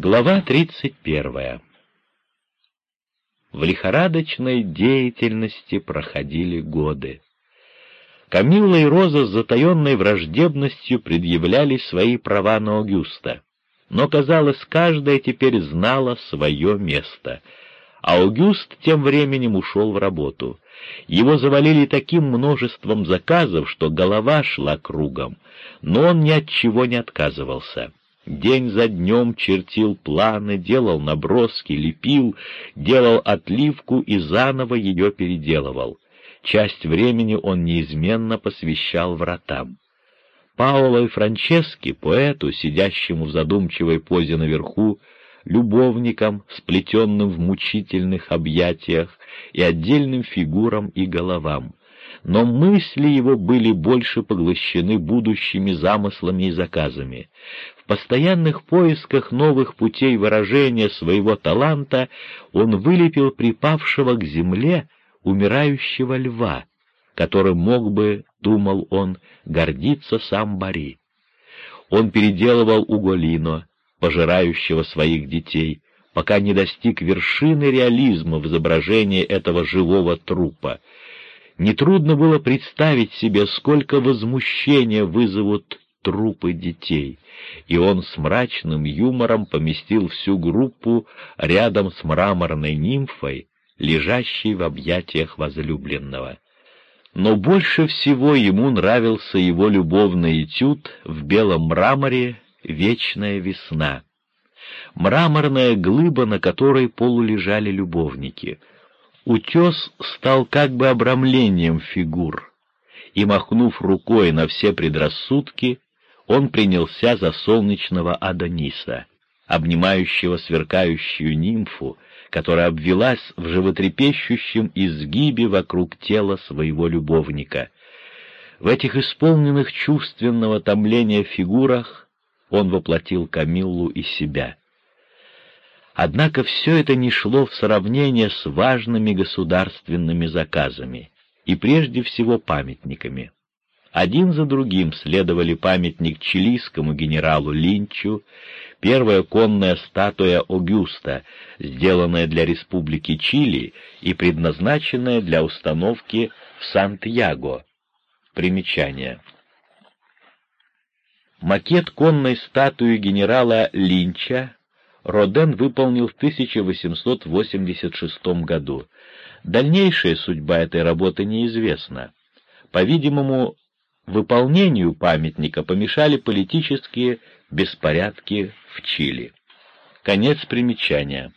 Глава 31. В лихорадочной деятельности проходили годы. Камилла и Роза с затаенной враждебностью предъявляли свои права на Аугюста, но, казалось, каждая теперь знала свое место, а Аугюст тем временем ушел в работу. Его завалили таким множеством заказов, что голова шла кругом, но он ни от чего не отказывался. День за днем чертил планы, делал наброски, лепил, делал отливку и заново ее переделывал. Часть времени он неизменно посвящал вратам. Паоло и Франчески, поэту, сидящему в задумчивой позе наверху, любовникам, сплетенным в мучительных объятиях, и отдельным фигурам и головам. Но мысли его были больше поглощены будущими замыслами и заказами постоянных поисках новых путей выражения своего таланта он вылепил припавшего к земле умирающего льва, которым мог бы, думал он, гордиться сам Бари. Он переделывал Уголино, пожирающего своих детей, пока не достиг вершины реализма в изображении этого живого трупа. Нетрудно было представить себе, сколько возмущения вызовут трупы детей, и он с мрачным юмором поместил всю группу рядом с мраморной нимфой, лежащей в объятиях возлюбленного. Но больше всего ему нравился его любовный этюд в белом мраморе «Вечная весна». Мраморная глыба, на которой полулежали любовники. Утес стал как бы обрамлением фигур, и, махнув рукой на все предрассудки, он принялся за солнечного Адониса, обнимающего сверкающую нимфу, которая обвелась в животрепещущем изгибе вокруг тела своего любовника. В этих исполненных чувственного томления фигурах он воплотил Камиллу и себя. Однако все это не шло в сравнение с важными государственными заказами и прежде всего памятниками. Один за другим следовали памятник чилийскому генералу Линчу, первая конная статуя Огюста, сделанная для Республики Чили и предназначенная для установки в Сантьяго. Примечание. Макет конной статуи генерала Линча Роден выполнил в 1886 году. Дальнейшая судьба этой работы неизвестна. По-видимому, выполнению памятника помешали политические беспорядки в Чили. Конец примечания.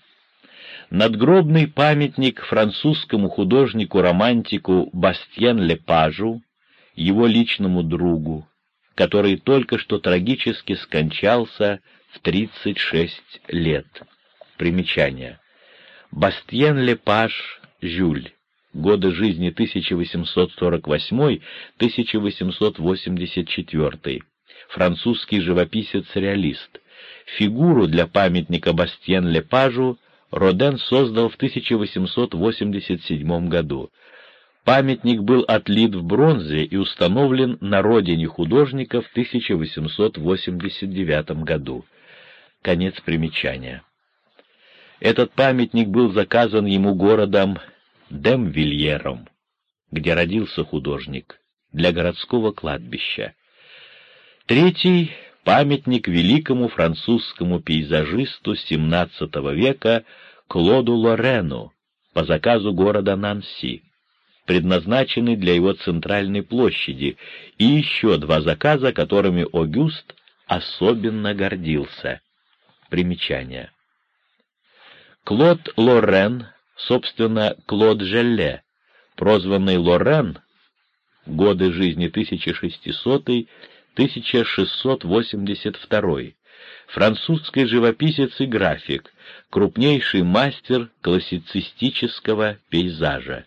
Надгробный памятник французскому художнику-романтику Бастьен Лепажу, его личному другу, который только что трагически скончался в 36 лет. Примечание. Бастьен Лепаж Жюль годы жизни 1848-1884, французский живописец-реалист. Фигуру для памятника Бастьен-Лепажу Роден создал в 1887 году. Памятник был отлит в бронзе и установлен на родине художника в 1889 году. Конец примечания. Этот памятник был заказан ему городом Демвильером, где родился художник, для городского кладбища. Третий — памятник великому французскому пейзажисту XVII века Клоду Лорену по заказу города Нанси, предназначенный для его центральной площади, и еще два заказа, которыми Огюст особенно гордился. Примечание. Клод Лорен собственно, Клод Желле, прозванный Лорен, годы жизни 1600-1682, французский живописец и график, крупнейший мастер классицистического пейзажа.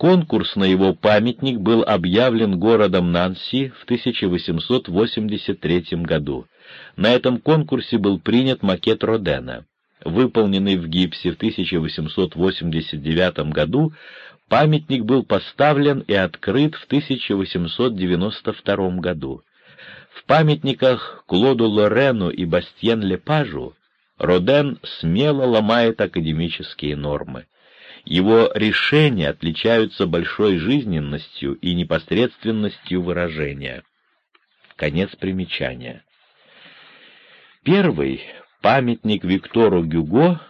Конкурс на его памятник был объявлен городом Нанси в 1883 году. На этом конкурсе был принят макет Родена выполненный в гипсе в 1889 году, памятник был поставлен и открыт в 1892 году. В памятниках Клоду Лорену и Бастьен Лепажу Роден смело ломает академические нормы. Его решения отличаются большой жизненностью и непосредственностью выражения. Конец примечания. Первый памятник Виктору Гюго,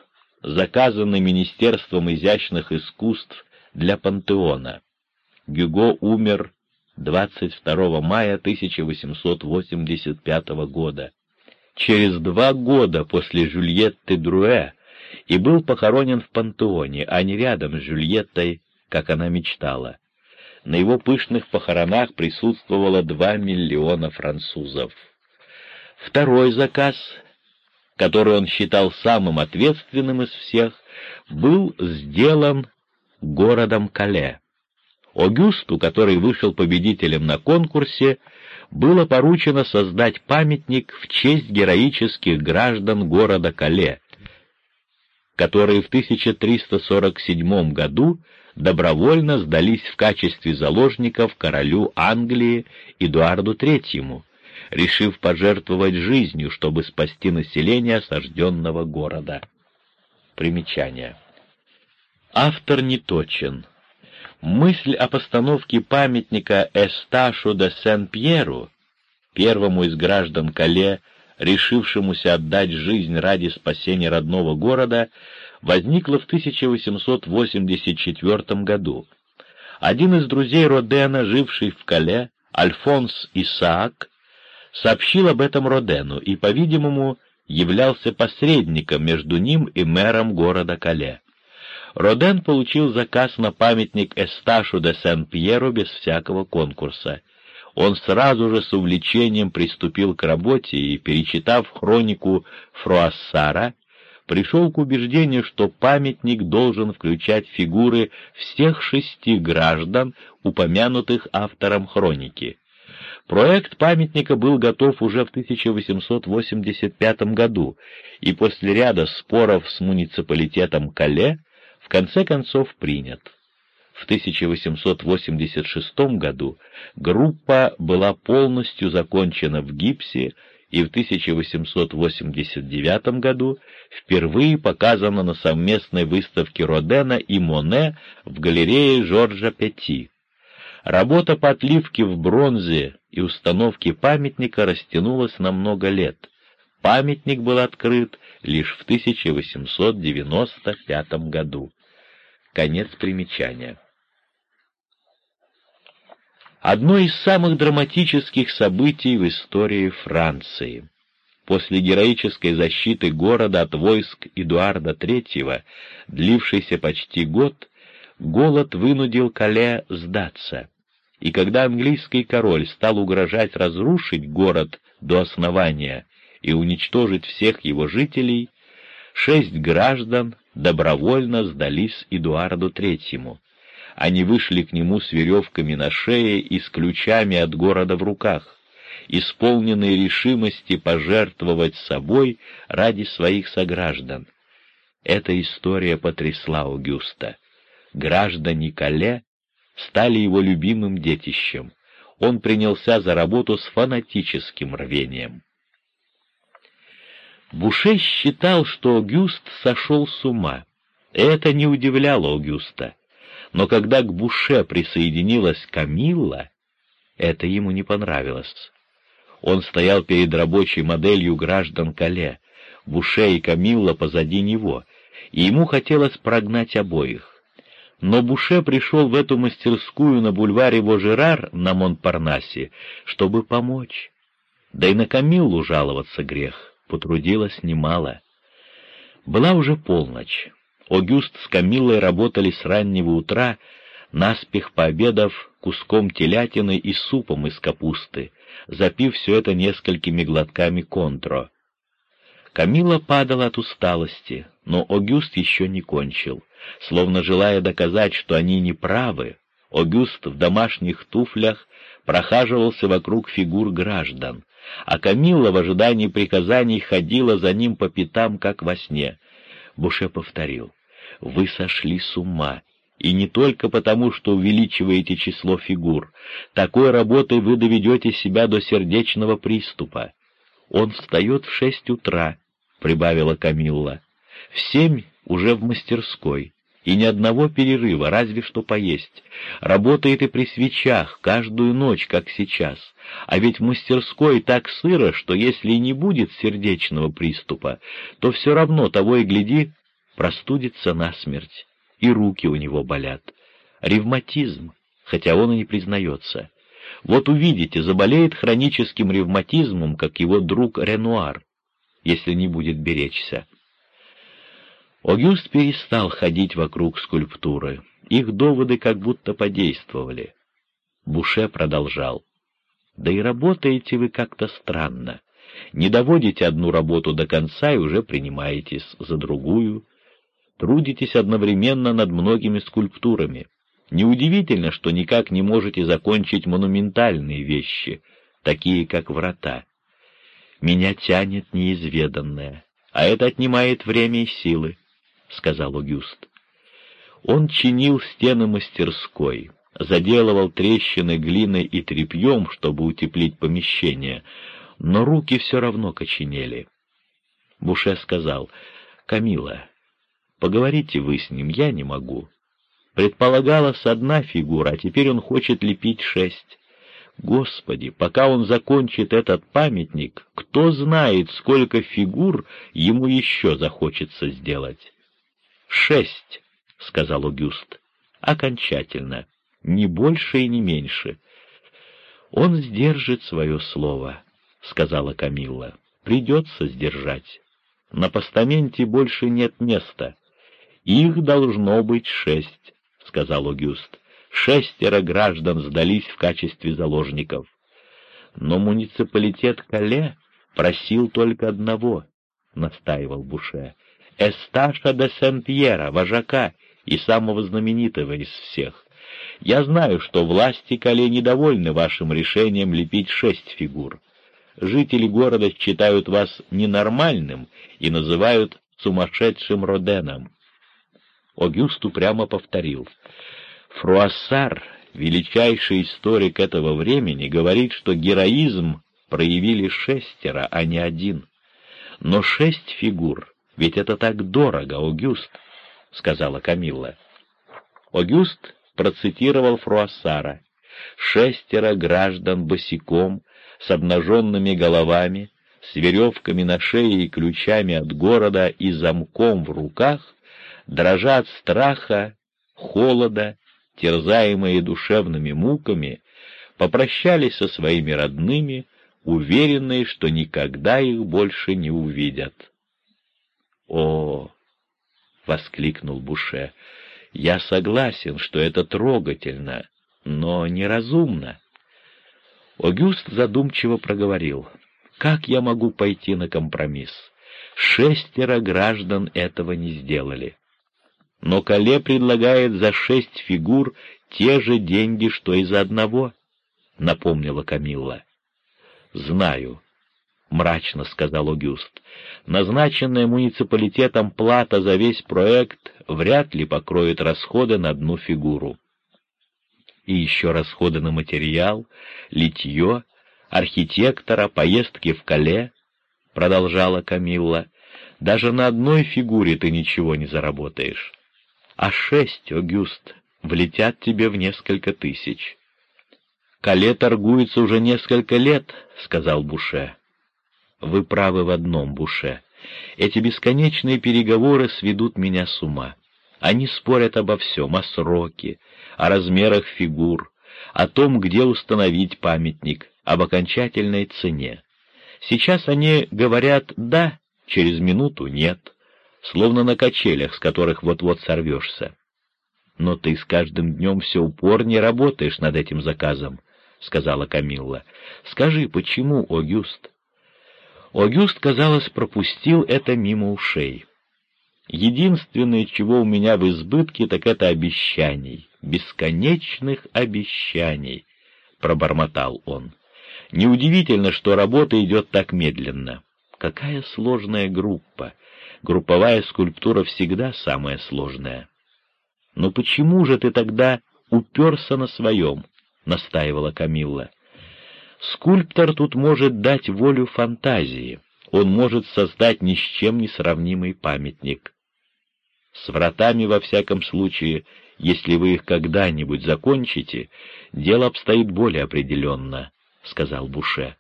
заказанный Министерством изящных искусств для Пантеона. Гюго умер 22 мая 1885 года, через два года после Жюльетты Друэ, и был похоронен в Пантеоне, а не рядом с Жюльеттой, как она мечтала. На его пышных похоронах присутствовало два миллиона французов. Второй заказ, который он считал самым ответственным из всех, был сделан городом Кале. Огюсту, который вышел победителем на конкурсе, было поручено создать памятник в честь героических граждан города Кале, которые в 1347 году добровольно сдались в качестве заложников королю Англии Эдуарду III, решив пожертвовать жизнью, чтобы спасти население осажденного города. Примечание. Автор не точен. Мысль о постановке памятника Эсташу де Сен-Пьеру, первому из граждан Кале, решившемуся отдать жизнь ради спасения родного города, возникла в 1884 году. Один из друзей Родена, живший в Кале, Альфонс Исаак, сообщил об этом Родену и, по-видимому, являлся посредником между ним и мэром города Кале. Роден получил заказ на памятник Эсташу де Сен-Пьеру без всякого конкурса. Он сразу же с увлечением приступил к работе и, перечитав хронику Фруассара, пришел к убеждению, что памятник должен включать фигуры всех шести граждан, упомянутых автором хроники. Проект памятника был готов уже в 1885 году, и после ряда споров с муниципалитетом Кале конце концов принят. В 1886 году группа была полностью закончена в гипсе и в 1889 году впервые показана на совместной выставке Родена и Моне в галерее Жоржа Пяти. Работа по отливке в бронзе и установке памятника растянулась на много лет. Памятник был открыт лишь в 1895 году. Конец примечания. Одно из самых драматических событий в истории Франции. После героической защиты города от войск Эдуарда III, длившейся почти год, голод вынудил Кале сдаться. И когда английский король стал угрожать разрушить город до основания и уничтожить всех его жителей, шесть граждан добровольно сдались Эдуарду Третьему. Они вышли к нему с веревками на шее и с ключами от города в руках, исполненные решимости пожертвовать собой ради своих сограждан. Эта история потрясла Аугюста. Граждане Кале стали его любимым детищем. Он принялся за работу с фанатическим рвением. Буше считал, что Огюст сошел с ума. Это не удивляло Огюста. Но когда к Буше присоединилась Камилла, это ему не понравилось. Он стоял перед рабочей моделью граждан Кале, Буше и Камилла позади него, и ему хотелось прогнать обоих. Но Буше пришел в эту мастерскую на бульваре Вожерар на Монпарнасе, чтобы помочь. Да и на Камиллу жаловаться грех потрудилась немало. Была уже полночь. Огюст с Камиллой работали с раннего утра, наспех пообедав куском телятины и супом из капусты, запив все это несколькими глотками контро. Камила падала от усталости, но Огюст еще не кончил. Словно желая доказать, что они не правы, Огюст в домашних туфлях прохаживался вокруг фигур граждан, а Камилла в ожидании приказаний ходила за ним по пятам, как во сне. Буше повторил, «Вы сошли с ума, и не только потому, что увеличиваете число фигур. Такой работой вы доведете себя до сердечного приступа. Он встает в шесть утра, — прибавила Камилла. «В семь уже в мастерской, и ни одного перерыва, разве что поесть. Работает и при свечах, каждую ночь, как сейчас. А ведь в мастерской так сыро, что если и не будет сердечного приступа, то все равно того и гляди, простудится насмерть, и руки у него болят. Ревматизм, хотя он и не признается. Вот увидите, заболеет хроническим ревматизмом, как его друг Ренуар, если не будет беречься. Огюст перестал ходить вокруг скульптуры. Их доводы как будто подействовали. Буше продолжал. «Да и работаете вы как-то странно. Не доводите одну работу до конца и уже принимаетесь за другую. Трудитесь одновременно над многими скульптурами. Неудивительно, что никак не можете закончить монументальные вещи, такие как врата. Меня тянет неизведанное, а это отнимает время и силы. — сказал Огюст. Он чинил стены мастерской, заделывал трещины глиной и тряпьем, чтобы утеплить помещение, но руки все равно коченели. Буше сказал, «Камила, поговорите вы с ним, я не могу. Предполагалась одна фигура, а теперь он хочет лепить шесть. Господи, пока он закончит этот памятник, кто знает, сколько фигур ему еще захочется сделать». «Шесть», — сказал Огюст. «Окончательно. Ни больше и ни меньше». «Он сдержит свое слово», — сказала Камилла. «Придется сдержать. На постаменте больше нет места. Их должно быть шесть», — сказал Огюст. «Шестеро граждан сдались в качестве заложников. Но муниципалитет Кале просил только одного», — настаивал Буше. Эсташа де Сен-Пьера, вожака и самого знаменитого из всех. Я знаю, что власти Кале недовольны вашим решением лепить шесть фигур. Жители города считают вас ненормальным и называют сумасшедшим Роденом. Огюсту прямо повторил. Фруассар, величайший историк этого времени, говорит, что героизм проявили шестеро, а не один. Но шесть фигур ведь это так дорого, Огюст, — сказала Камилла. Огюст процитировал Фруассара. Шестеро граждан босиком, с обнаженными головами, с веревками на шее и ключами от города и замком в руках, дрожа от страха, холода, терзаемые душевными муками, попрощались со своими родными, уверенные, что никогда их больше не увидят. «О!» — воскликнул Буше. «Я согласен, что это трогательно, но неразумно». Огюст задумчиво проговорил. «Как я могу пойти на компромисс? Шестеро граждан этого не сделали. Но Кале предлагает за шесть фигур те же деньги, что и за одного», — напомнила Камилла. «Знаю», — мрачно сказал Огюст. «Назначенная муниципалитетом плата за весь проект вряд ли покроет расходы на одну фигуру. И еще расходы на материал, литье, архитектора, поездки в Кале», — продолжала Камилла. «Даже на одной фигуре ты ничего не заработаешь. А шесть, Огюст, влетят тебе в несколько тысяч». «Кале торгуется уже несколько лет», — сказал Буше. Вы правы в одном, Буше. Эти бесконечные переговоры сведут меня с ума. Они спорят обо всем, о сроке, о размерах фигур, о том, где установить памятник, об окончательной цене. Сейчас они говорят «да», через минуту «нет», словно на качелях, с которых вот-вот сорвешься. «Но ты с каждым днем все упорнее работаешь над этим заказом», — сказала Камилла. «Скажи, почему, Огюст?» Огюст, казалось, пропустил это мимо ушей. Единственное, чего у меня в избытке, так это обещаний, бесконечных обещаний, — пробормотал он. Неудивительно, что работа идет так медленно. Какая сложная группа! Групповая скульптура всегда самая сложная. «Но почему же ты тогда уперся на своем?» — настаивала Камилла. Скульптор тут может дать волю фантазии. он может создать ни с чем не сравнимый памятник. С вратами, во всяком случае, если вы их когда-нибудь закончите, дело обстоит более определенно, — сказал Буше.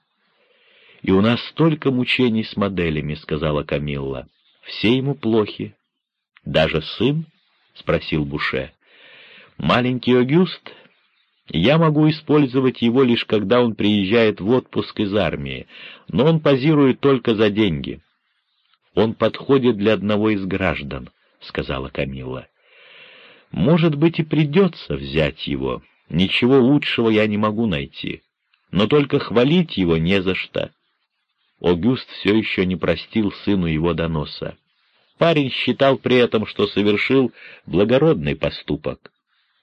— И у нас столько мучений с моделями, — сказала Камилла. — Все ему плохи. — Даже сын? — спросил Буше. — Маленький Огюст я могу использовать его лишь когда он приезжает в отпуск из армии, но он позирует только за деньги. Он подходит для одного из граждан, — сказала Камила. Может быть, и придется взять его. Ничего лучшего я не могу найти. Но только хвалить его не за что. Огюст все еще не простил сыну его доноса. Парень считал при этом, что совершил благородный поступок.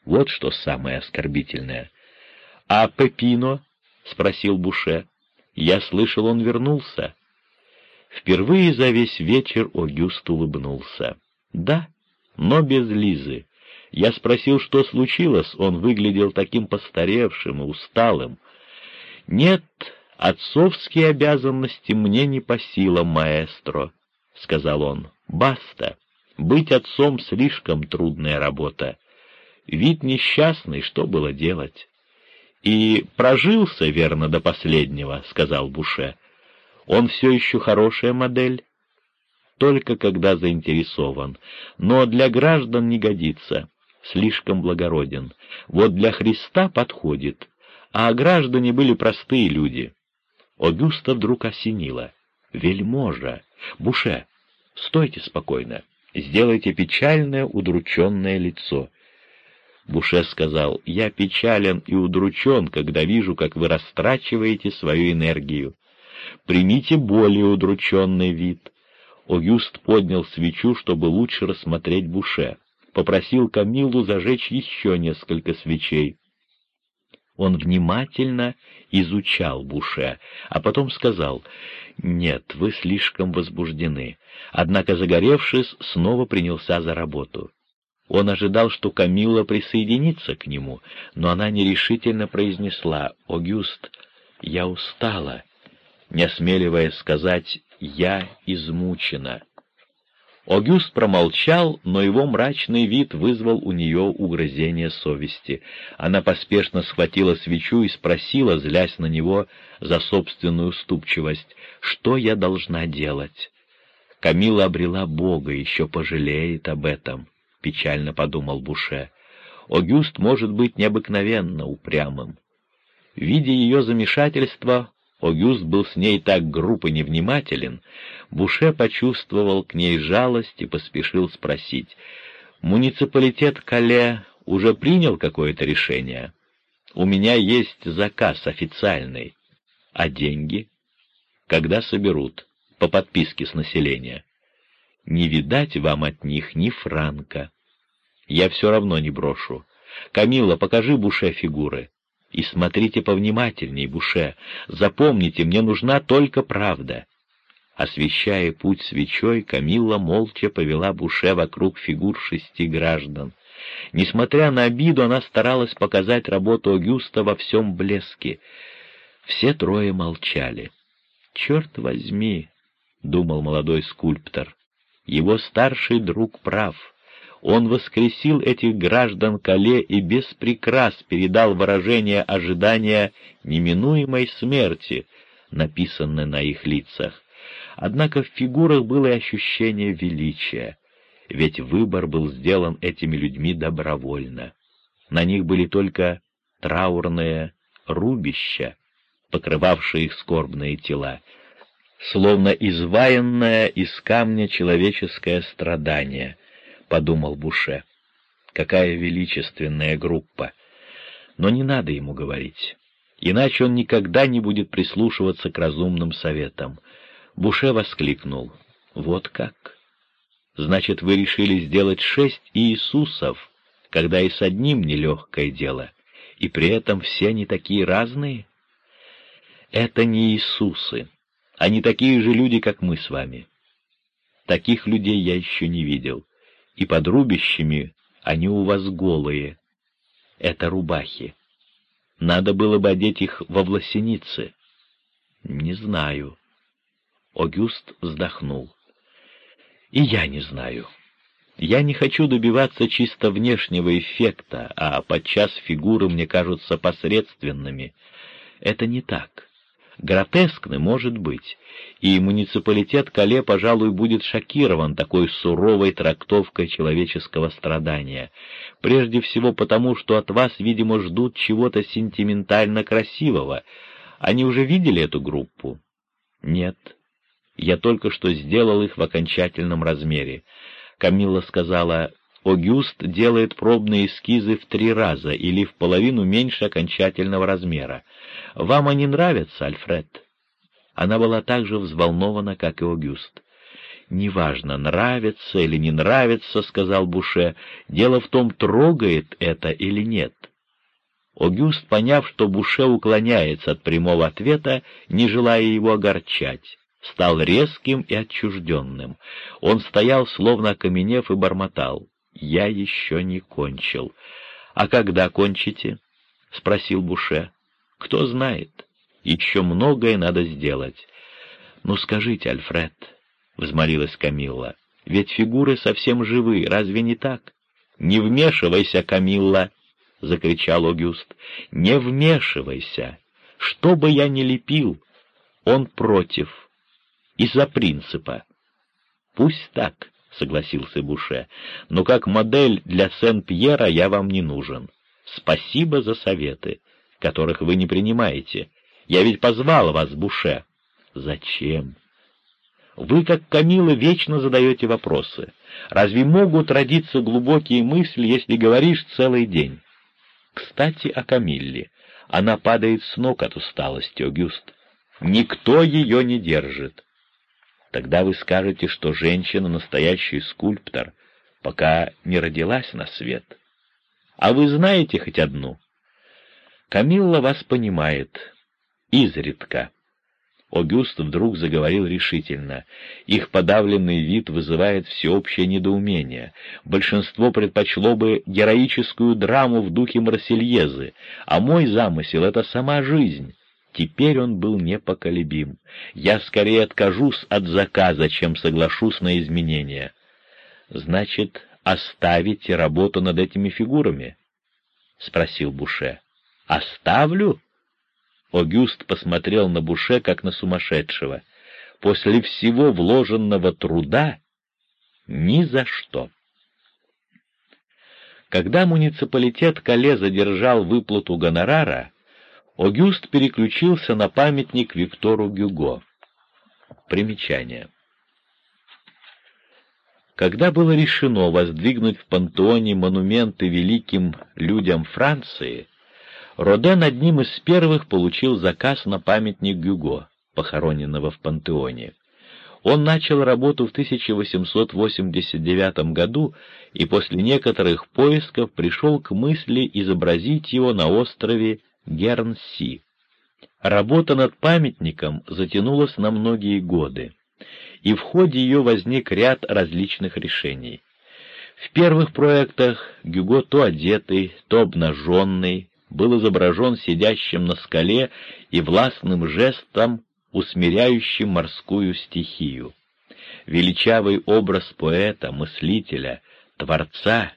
Вот что самое оскорбительное. — А Пепино? — спросил Буше. — Я слышал, он вернулся. Впервые за весь вечер Огюст улыбнулся. — Да, но без Лизы. Я спросил, что случилось, он выглядел таким постаревшим и усталым. — Нет, отцовские обязанности мне не по силам, маэстро, — сказал он. — Баста. Быть отцом слишком трудная работа. Вид несчастный, что было делать? И прожился, верно, до последнего, — сказал Буше. Он все еще хорошая модель, только когда заинтересован, но для граждан не годится, слишком благороден. Вот для Христа подходит, а граждане были простые люди. Огюста вдруг осенило. «Вельможа! Буше! Стойте спокойно! Сделайте печальное, удрученное лицо!» Буше сказал, «Я печален и удручен, когда вижу, как вы растрачиваете свою энергию. Примите более удрученный вид». Огюст поднял свечу, чтобы лучше рассмотреть Буше. Попросил Камилу зажечь еще несколько свечей. Он внимательно изучал Буше, а потом сказал, «Нет, вы слишком возбуждены». Однако, загоревшись, снова принялся за работу. Он ожидал, что Камилла присоединится к нему, но она нерешительно произнесла «Огюст, я устала», не осмеливаясь сказать «я измучена». Огюст промолчал, но его мрачный вид вызвал у нее угрызение совести. Она поспешно схватила свечу и спросила, злясь на него за собственную уступчивость, «Что я должна делать?» Камила обрела Бога, еще пожалеет об этом, — печально подумал Буше. Огюст может быть необыкновенно упрямым. Видя ее замешательство, Огюст был с ней так груб и невнимателен, Буше почувствовал к ней жалость и поспешил спросить, «Муниципалитет Кале уже принял какое-то решение? У меня есть заказ официальный. А деньги? Когда соберут? По подписке с населения. Не видать вам от них ни франка. Я все равно не брошу. Камила, покажи Буше фигуры. И смотрите повнимательней, Буше. Запомните, мне нужна только правда. Освещая путь свечой, Камилла молча повела Буше вокруг фигур шести граждан. Несмотря на обиду, она старалась показать работу Огюста во всем блеске. Все трое молчали. «Черт возьми!» — думал молодой скульптор. «Его старший друг прав» он воскресил этих граждан Кале и без прикрас передал выражение ожидания неминуемой смерти, написанное на их лицах. Однако в фигурах было и ощущение величия, ведь выбор был сделан этими людьми добровольно. На них были только траурные рубища, покрывавшие их скорбные тела, словно изваянное из камня человеческое страдание —— подумал Буше. Какая величественная группа! Но не надо ему говорить, иначе он никогда не будет прислушиваться к разумным советам. Буше воскликнул. «Вот как? Значит, вы решили сделать шесть Иисусов, когда и с одним нелегкое дело, и при этом все они такие разные?» «Это не Иисусы, они такие же люди, как мы с вами. Таких людей я еще не видел и под рубищами они у вас голые. Это рубахи. Надо было бы одеть их во власеницы. Не знаю. Огюст вздохнул. «И я не знаю. Я не хочу добиваться чисто внешнего эффекта, а подчас фигуры мне кажутся посредственными. Это не так. Гротескны, может быть, и муниципалитет Кале, пожалуй, будет шокирован такой суровой трактовкой человеческого страдания. Прежде всего потому, что от вас, видимо, ждут чего-то сентиментально красивого. Они уже видели эту группу? Нет. Я только что сделал их в окончательном размере. Камилла сказала, Огюст делает пробные эскизы в три раза или в половину меньше окончательного размера. Вам они нравятся, Альфред?» Она была так же взволнована, как и Огюст. «Неважно, нравится или не нравится», — сказал Буше, — «дело в том, трогает это или нет». Огюст, поняв, что Буше уклоняется от прямого ответа, не желая его огорчать, стал резким и отчужденным. Он стоял, словно окаменев, и бормотал. «Я еще не кончил». «А когда кончите?» — спросил Буше. «Кто знает. Еще многое надо сделать». «Ну скажите, Альфред», — взмолилась Камилла, — «ведь фигуры совсем живы, разве не так?» «Не вмешивайся, Камилла!» — закричал Огюст. «Не вмешивайся! Что бы я ни лепил, он против» из-за принципа. Пусть так, согласился Буше, но как модель для Сен-Пьера я вам не нужен. Спасибо за советы, которых вы не принимаете. Я ведь позвал вас, Буше. Зачем? Вы, как Камила, вечно задаете вопросы. Разве могут родиться глубокие мысли, если говоришь целый день? Кстати, о Камилле. Она падает с ног от усталости, Огюст. Никто ее не держит. Тогда вы скажете, что женщина — настоящий скульптор, пока не родилась на свет. А вы знаете хоть одну? Камилла вас понимает. Изредка. Огюст вдруг заговорил решительно. Их подавленный вид вызывает всеобщее недоумение. Большинство предпочло бы героическую драму в духе Марсельезы, а мой замысел — это сама жизнь. Теперь он был непоколебим. Я скорее откажусь от заказа, чем соглашусь на изменения. Значит, оставите работу над этими фигурами? — спросил Буше. — Оставлю? Огюст посмотрел на Буше, как на сумасшедшего. После всего вложенного труда ни за что. Когда муниципалитет Кале задержал выплату гонорара, Огюст переключился на памятник Виктору Гюго. Примечание. Когда было решено воздвигнуть в пантеоне монументы великим людям Франции, Роден одним из первых получил заказ на памятник Гюго, похороненного в пантеоне. Он начал работу в 1889 году и после некоторых поисков пришел к мысли изобразить его на острове Гернси. Работа над памятником затянулась на многие годы, и в ходе ее возник ряд различных решений. В первых проектах Гюго то одетый, то обнаженный, был изображен сидящим на скале и властным жестом, усмиряющим морскую стихию. Величавый образ поэта, мыслителя, творца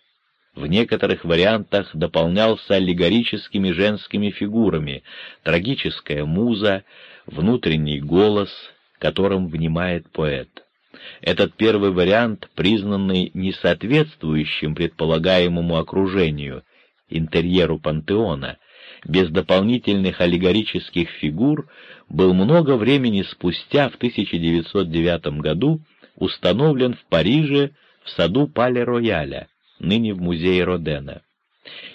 в некоторых вариантах дополнялся аллегорическими женскими фигурами, трагическая муза, внутренний голос, которым внимает поэт. Этот первый вариант, признанный несоответствующим предполагаемому окружению, интерьеру пантеона, без дополнительных аллегорических фигур, был много времени спустя, в 1909 году, установлен в Париже в саду Пале-Рояля, ныне в музее Родена.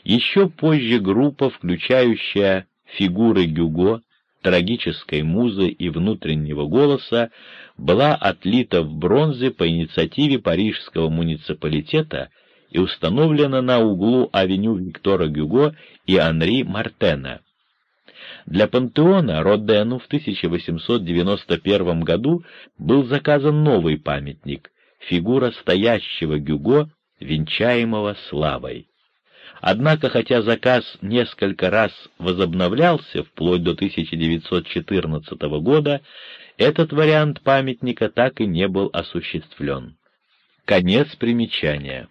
Еще позже группа, включающая фигуры Гюго, трагической музы и внутреннего голоса, была отлита в бронзе по инициативе парижского муниципалитета и установлена на углу авеню Виктора Гюго и Анри Мартена. Для пантеона Родену в 1891 году был заказан новый памятник — фигура стоящего Гюго венчаемого славой. Однако, хотя заказ несколько раз возобновлялся вплоть до 1914 года, этот вариант памятника так и не был осуществлен. Конец примечания.